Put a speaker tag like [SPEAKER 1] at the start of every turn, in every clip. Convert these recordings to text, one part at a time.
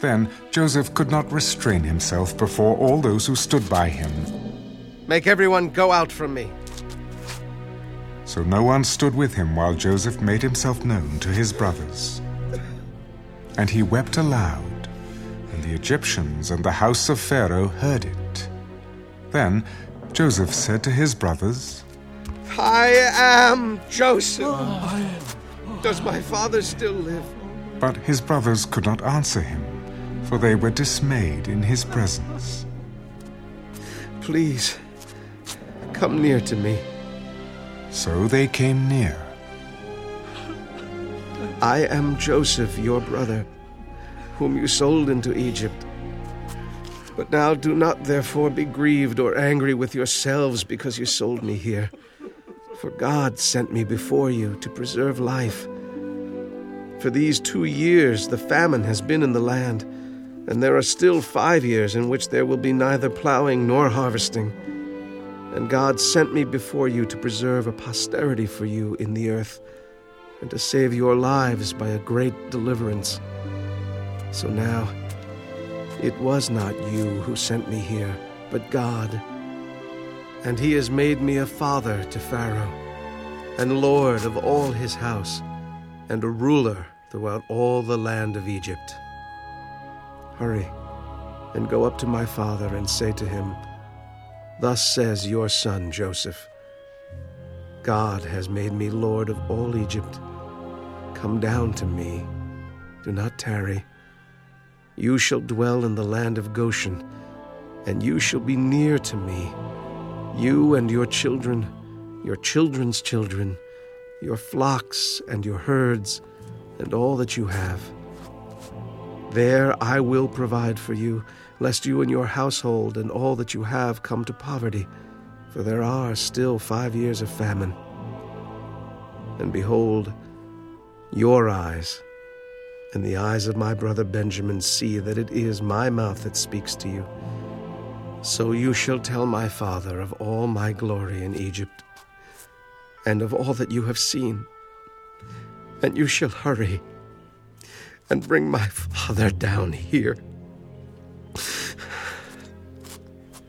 [SPEAKER 1] Then Joseph could not restrain himself before all those who stood by him.
[SPEAKER 2] Make everyone go out from me.
[SPEAKER 1] So no one stood with him while Joseph made himself known to his brothers. And he wept aloud, and the Egyptians and the house of Pharaoh heard it. Then Joseph said to his brothers,
[SPEAKER 2] I am Joseph. Does my father still live?
[SPEAKER 1] But his brothers could not answer him, for they were dismayed in his presence.
[SPEAKER 2] Please, come near to me.
[SPEAKER 1] So they came near.
[SPEAKER 2] I am Joseph, your brother, whom you sold into Egypt. But now do not therefore be grieved or angry with yourselves because you sold me here. For God sent me before you to preserve life. For these two years the famine has been in the land, and there are still five years in which there will be neither plowing nor harvesting. And God sent me before you to preserve a posterity for you in the earth, and to save your lives by a great deliverance. So now, it was not you who sent me here, but God. And he has made me a father to Pharaoh, and lord of all his house, and a ruler throughout all the land of Egypt. Hurry, and go up to my father and say to him, Thus says your son Joseph God has made me lord of all Egypt. Come down to me. Do not tarry. You shall dwell in the land of Goshen, and you shall be near to me, you and your children, your children's children, your flocks and your herds, and all that you have. There I will provide for you lest you and your household and all that you have come to poverty, for there are still five years of famine. And behold, your eyes and the eyes of my brother Benjamin see that it is my mouth that speaks to you. So you shall tell my father of all my glory in Egypt, and of all that you have seen. And you shall hurry and bring my father down here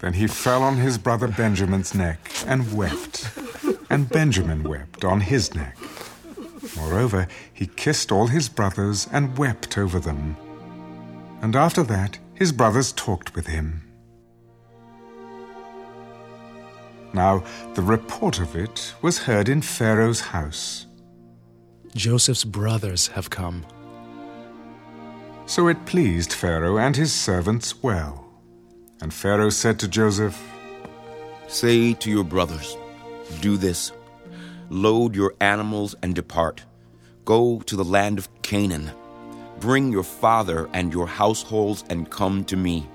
[SPEAKER 1] then he fell on his brother Benjamin's neck and wept, and Benjamin wept on his neck. Moreover, he kissed all his brothers and wept over them. And after that, his brothers talked with him. Now, the report of it was heard in Pharaoh's house.
[SPEAKER 3] Joseph's brothers have come.
[SPEAKER 1] So it pleased Pharaoh and his servants well. And Pharaoh said to Joseph,
[SPEAKER 4] Say to your brothers, Do this load your animals and depart. Go to the land of Canaan. Bring your father and your households and come to me.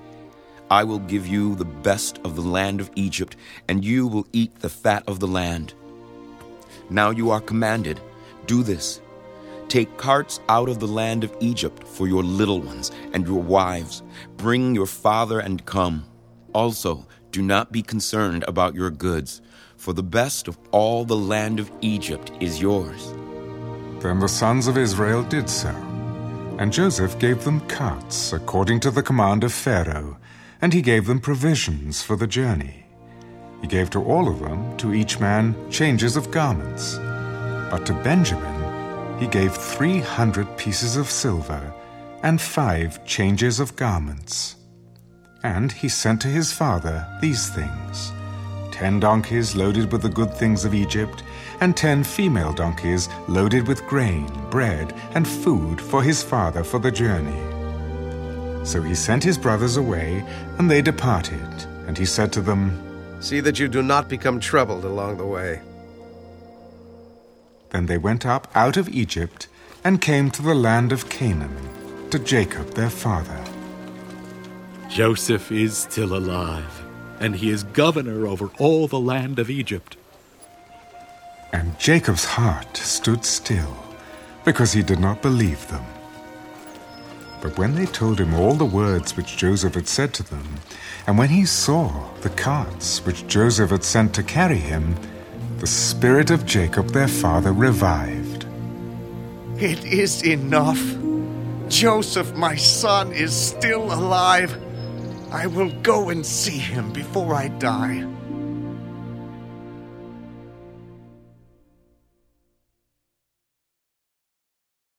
[SPEAKER 4] I will give you the best of the land of Egypt, and you will eat the fat of the land. Now you are commanded, do this Take carts out of the land of Egypt for your little ones and your wives. Bring your father and come. Also, do not be concerned about your goods, for the best of all the land of Egypt is yours.
[SPEAKER 1] Then the sons of Israel did so. And Joseph gave them carts according to the command of Pharaoh, and he gave them provisions for the journey. He gave to all of them, to each man, changes of garments. But to Benjamin, he gave three hundred pieces of silver and five changes of garments. And he sent to his father these things ten donkeys loaded with the good things of Egypt, and ten female donkeys loaded with grain, bread, and food for his father for the journey. So he sent his brothers away, and they departed. And he said to them,
[SPEAKER 2] See that you do not become troubled along the way.
[SPEAKER 1] Then they went up out of Egypt and came to the land of Canaan, to Jacob their father.
[SPEAKER 5] Joseph is still alive, and he is governor over all the land of Egypt.
[SPEAKER 1] And Jacob's heart stood still, because he did not believe them. But when they told him all the words which Joseph had said to them, and when he saw the carts which Joseph had sent to carry him, the spirit of Jacob their father revived.
[SPEAKER 2] It is enough. Joseph, my son, is still alive. I will go and see him before I die.